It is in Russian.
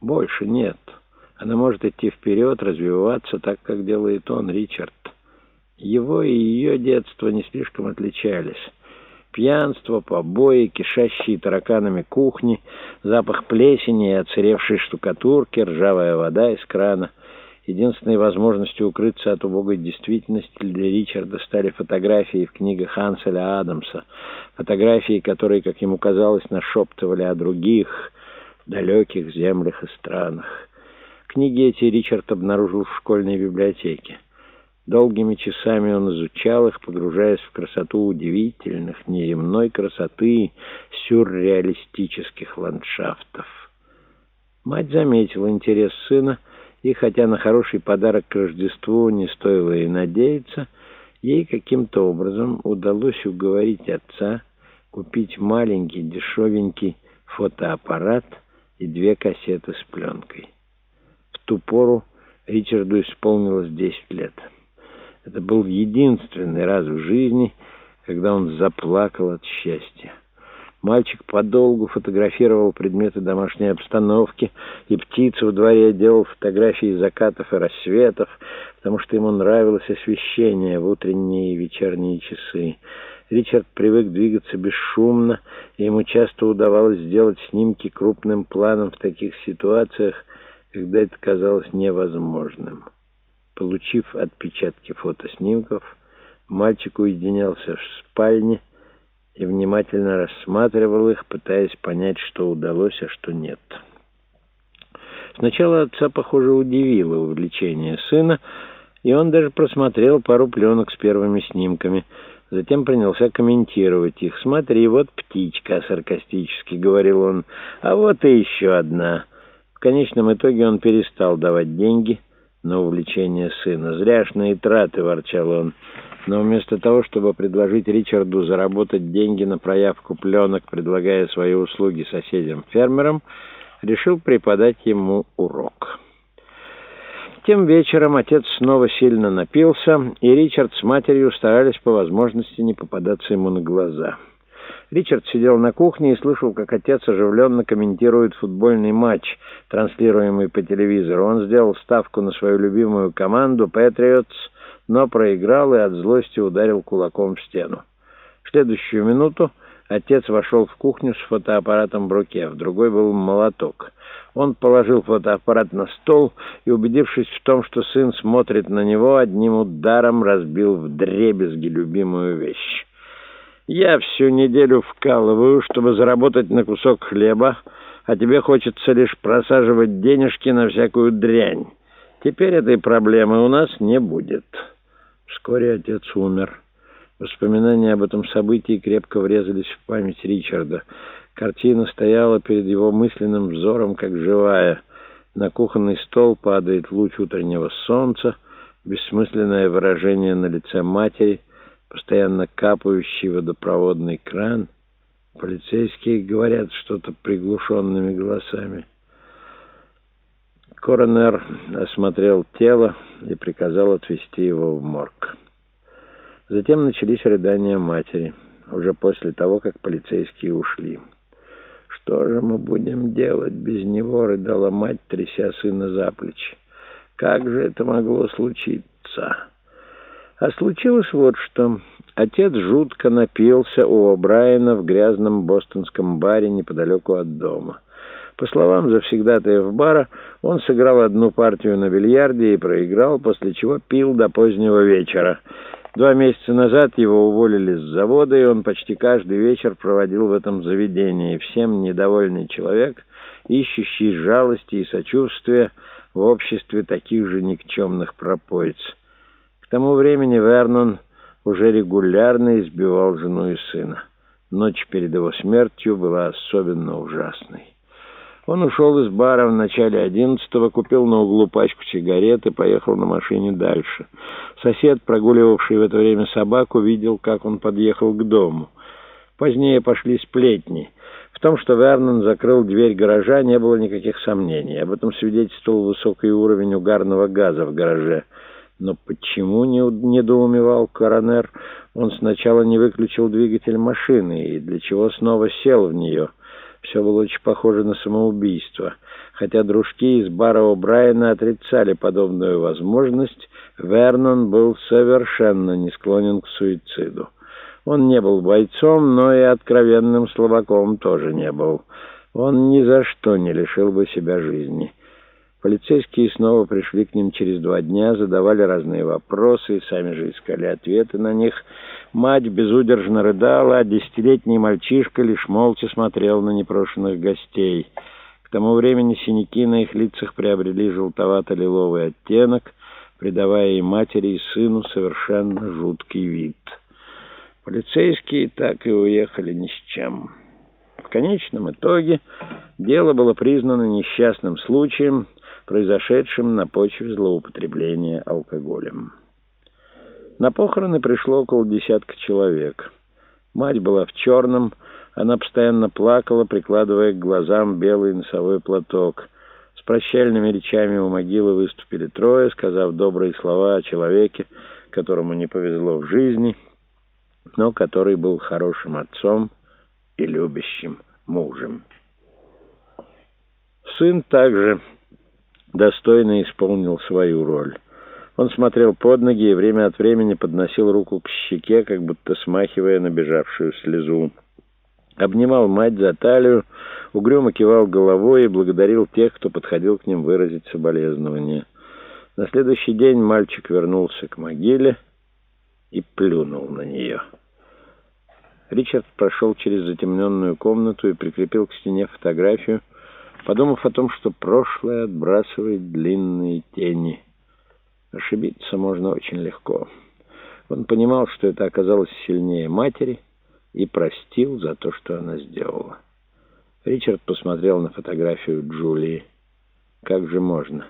Больше нет. Она может идти вперед, развиваться так, как делает он, Ричард. Его и ее детство не слишком отличались. Пьянство, побои, кишащие тараканами кухни, запах плесени и оцаревшей штукатурки, ржавая вода из крана. Единственной возможностью укрыться от убогой действительности для Ричарда стали фотографии в книгах Ханселя Адамса. Фотографии, которые, как ему казалось, нашептывали о других далеких землях и странах. Книги эти Ричард обнаружил в школьной библиотеке. Долгими часами он изучал их, погружаясь в красоту удивительных, неземной красоты сюрреалистических ландшафтов. Мать заметила интерес сына, и хотя на хороший подарок к Рождеству не стоило и надеяться, ей каким-то образом удалось уговорить отца купить маленький дешевенький фотоаппарат и две кассеты с пленкой. В ту пору Ричарду исполнилось 10 лет. Это был единственный раз в жизни, когда он заплакал от счастья. Мальчик подолгу фотографировал предметы домашней обстановки, и птицы в дворе делал фотографии закатов и рассветов, потому что ему нравилось освещение в утренние и вечерние часы. Ричард привык двигаться бесшумно, и ему часто удавалось сделать снимки крупным планом в таких ситуациях, когда это казалось невозможным. Получив отпечатки фотоснимков, мальчик уединялся в спальне и внимательно рассматривал их, пытаясь понять, что удалось, а что нет. Сначала отца, похоже, удивило увлечение сына, и он даже просмотрел пару пленок с первыми снимками. Затем принялся комментировать их. «Смотри, вот птичка», — саркастически говорил он, — «а вот и еще одна». В конечном итоге он перестал давать деньги — на увлечение сына. «Зряшные траты», — ворчал он. Но вместо того, чтобы предложить Ричарду заработать деньги на проявку пленок, предлагая свои услуги соседям-фермерам, решил преподать ему урок. Тем вечером отец снова сильно напился, и Ричард с матерью старались по возможности не попадаться ему на глаза. Ричард сидел на кухне и слышал, как отец оживленно комментирует футбольный матч, транслируемый по телевизору. Он сделал ставку на свою любимую команду «Патриотс», но проиграл и от злости ударил кулаком в стену. В следующую минуту отец вошел в кухню с фотоаппаратом в руке, в другой был молоток. Он положил фотоаппарат на стол и, убедившись в том, что сын смотрит на него, одним ударом разбил в дребезги любимую вещь. Я всю неделю вкалываю, чтобы заработать на кусок хлеба, а тебе хочется лишь просаживать денежки на всякую дрянь. Теперь этой проблемы у нас не будет». Вскоре отец умер. Воспоминания об этом событии крепко врезались в память Ричарда. Картина стояла перед его мысленным взором, как живая. На кухонный стол падает луч утреннего солнца, бессмысленное выражение на лице матери — постоянно капающий водопроводный кран. Полицейские говорят что-то приглушенными голосами. Коронер осмотрел тело и приказал отвезти его в морг. Затем начались рыдания матери, уже после того, как полицейские ушли. «Что же мы будем делать без него?» — рыдала мать, тряся сына за плечи. «Как же это могло случиться?» А случилось вот что. Отец жутко напился у О'Брайена в грязном бостонском баре неподалеку от дома. По словам завсегдатаев бара, он сыграл одну партию на бильярде и проиграл, после чего пил до позднего вечера. Два месяца назад его уволили с завода, и он почти каждый вечер проводил в этом заведении. Всем недовольный человек, ищущий жалости и сочувствия в обществе таких же никчемных пропоиц. К тому времени Вернон уже регулярно избивал жену и сына. Ночь перед его смертью была особенно ужасной. Он ушел из бара в начале одиннадцатого, купил на углу пачку сигарет и поехал на машине дальше. Сосед, прогуливавший в это время собаку, видел, как он подъехал к дому. Позднее пошли сплетни. В том, что Вернон закрыл дверь гаража, не было никаких сомнений. Об этом свидетельствовал высокий уровень угарного газа в гараже. Но почему, не недоумевал коронер, он сначала не выключил двигатель машины и для чего снова сел в нее? Все было очень похоже на самоубийство. Хотя дружки из бара О'Брайена отрицали подобную возможность, Вернон был совершенно не склонен к суициду. Он не был бойцом, но и откровенным слабаком тоже не был. Он ни за что не лишил бы себя жизни. Полицейские снова пришли к ним через два дня, задавали разные вопросы и сами же искали ответы на них. Мать безудержно рыдала, а десятилетний мальчишка лишь молча смотрел на непрошенных гостей. К тому времени синяки на их лицах приобрели желтовато-лиловый оттенок, придавая и матери, и сыну совершенно жуткий вид. Полицейские так и уехали ни с чем. В конечном итоге дело было признано несчастным случаем, произошедшим на почве злоупотребления алкоголем. На похороны пришло около десятка человек. Мать была в черном, она постоянно плакала, прикладывая к глазам белый носовой платок. С прощальными речами у могилы выступили трое, сказав добрые слова о человеке, которому не повезло в жизни, но который был хорошим отцом и любящим мужем. Сын также достойно исполнил свою роль. Он смотрел под ноги и время от времени подносил руку к щеке, как будто смахивая набежавшую слезу. Обнимал мать за талию, угрюмо кивал головой и благодарил тех, кто подходил к ним выразить соболезнования. На следующий день мальчик вернулся к могиле и плюнул на нее. Ричард прошел через затемненную комнату и прикрепил к стене фотографию, подумав о том, что прошлое отбрасывает длинные тени. Ошибиться можно очень легко. Он понимал, что это оказалось сильнее матери, и простил за то, что она сделала. Ричард посмотрел на фотографию Джулии. Как же можно?